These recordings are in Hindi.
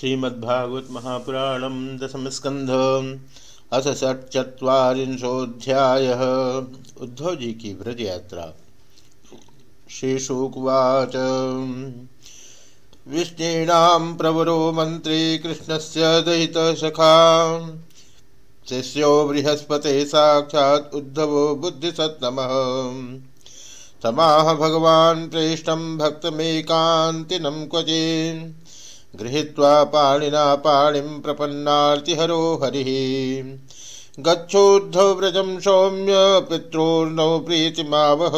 श्रीमद्भागवत महापुराण दशम स्कंध अथ षट्चत्वारिंशोध्याय उद्धव जी की व्रज यात्रा श्रीशुकुवाच। विष्णीणां प्रवरो मंत्री कृष्णस्य दयितसखा शिष्यो बृहस्पते साक्षात् उद्धवो बुद्धिसत्तमः। समाह भगवान् प्रेष्ठं भक्तमेकान्तिनं क्वचिन् गृहीत्वा पाणिना पाणिं प्रपन्नार्तिहरो हरिः गच्छोद्धव व्रजं सौम्य पित्रोर्नौ प्रीतिमावह।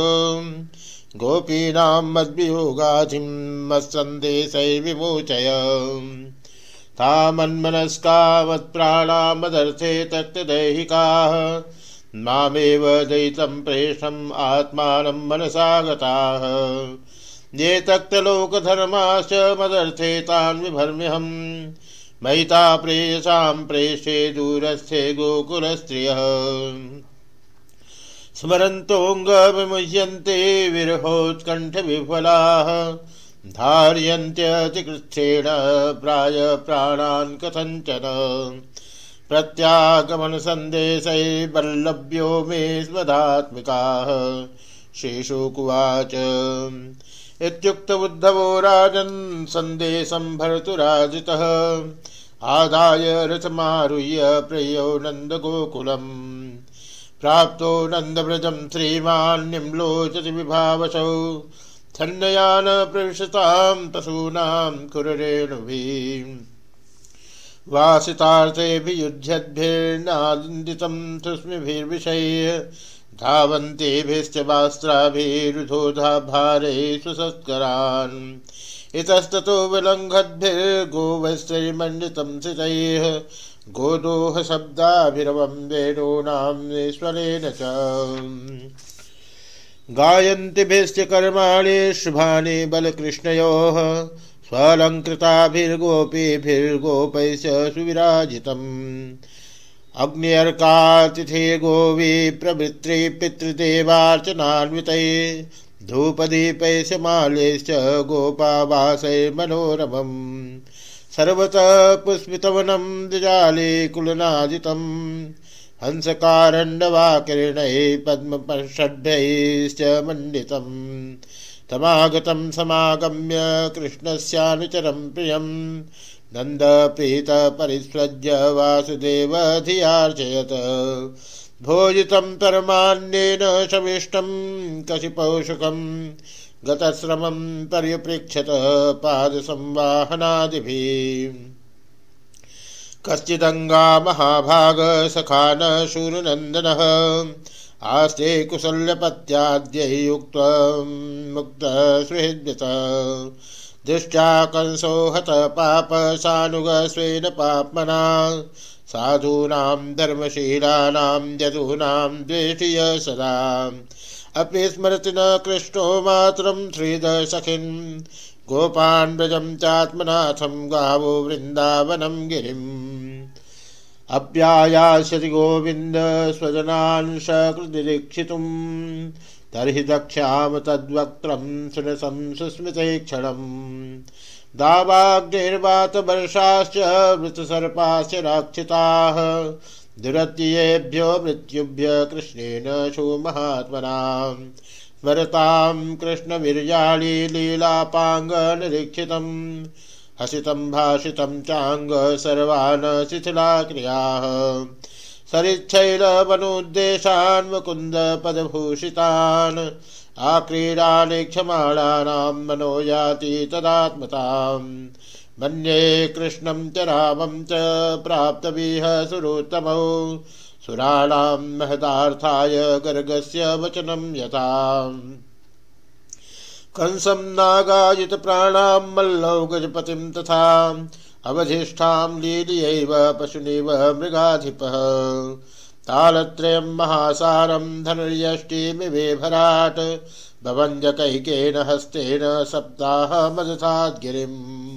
गोपीनां मद्वियोगाधिं मत्सन्देशैर्विमोचय तामन्मनस्का मत्प्राणा मदर्थे तक्तदैहिकाः मामेव दयितं प्रेषम् आत्मानं मनसा ये तक्तलोकधर्माश्च मदर्थे तान् विभर्म्यहम्। महिता प्रेयसां प्रेष्ये दूरस्थे गोकुलस्त्रियः। स्मरन्तोऽङ्गविमुह्यन्ते विरहोत्कण्ठविफलाः धार्यन्त्यतिकृच्छेण प्राय प्राणान् कथञ्चन। प्रत्यागमनसन्देशैर्वल्लभ्यो मे स्मदात्मिकाः श्रीशुकुवाच इत्युक्त उद्धवो राजन् सन्देशं भर्तुराजितः आदाय रथमारुह्य प्रियो नन्दगोकुलम्। प्राप्तो नन्दव्रजं श्रीमान् निम्लोचति विभावसौ छन्नयान प्रविशतां पशूनां कुररेणुभिः वासितार्थेऽभियुध्यद्भिर्नादितं तुष्मिभिर्विषये धावन्तेभिश्च वास्त्राभिरुधोधाभारे सुसत्करान् इतस्ततो विलङ्घद्भिर्गोवश्चैर्मण्डितं सितैः गोदोहशब्दाभिरवं वेणूनामेश्वरेण च। गायन्तिभिश्च कर्माणि शुभानि बलकृष्णयोः। स्वलङ्कृताभिर्गोपीभिर्गोपैश्च सुविराजितम्। अग्न्यर्कातिथे गोवी प्रवृत्ति पितृदेवार्चनान्वितये धूपदीपैशमालेश्च गोपावासैर्मनोरमम् सर्वतः पुष्पितवनं द्विजाले कुलनादितं हंसकारण्डवाकिरणैः पद्मषड्भैश्च मण्डितम् तमागतं समागम्य कृष्णस्यानुचरं प्रियम् नन्दप्रीत परिस्वज्य वासुदेवधियार्चयत्। भोजितं परमान्येन शमिष्टं कशिपौषुकं गतश्रमं पर्यपृक्षत पादसंवाहनादिभिः। कश्चिदङ्गा महाभागसखा न शूरनन्दनः आस्ते युक्तं मुक्तसुहृद्यत दृष्ट्या कंसो हत पाप सानुग स्वेन पाप्मना। साधूनां धर्मशीलानां यदूनां द्वेषीय सदा। अपि स्मरति न कृष्णो मातरं श्रीदसखिन् गोपान् व्रजं चात्मनाथं गावो वृन्दावनं गिरिम्। अप्यायास्यति गोविन्द स्वजनान् सकृदिदीक्षितुम् तर्हि दक्ष्याम तद्वक्त्रं सुनसं सुस्मिते क्षणम् दावाग्निर्वातवर्षाश्च वृतसर्पाश्च राक्षिताः। दुरत्येभ्यो मृत्युभ्य कृष्णेन सुमहात्मना स्मरतां कृष्णवीर्याणि लीलापाङ्गनिरीक्षितम्। हसितं भाषितं चाङ्ग सर्वान् शिथिलाक्रियाः सरिच्छैलवनुद्देशान् मुकुन्दपदभूषितान् आक्रीडानि क्षमाणानां मनो याति तदात्मताम्। मन्ये कृष्णं च रामं च प्राप्तविह सुरोत्तमौ। सुराणां महदार्थाय गर्गस्य वचनं यथा। कंसं नागायुतप्राणां मल्लौ गजपतिं तथा। अवधिष्ठां लीलयैव पशुनिव मृगाधिपः। तालत्रयं महासारं धनुर्यष्टिमिवेभराट्। भवञ्जकैकेन हस्तेन सप्ताहमदथाद् गिरिम्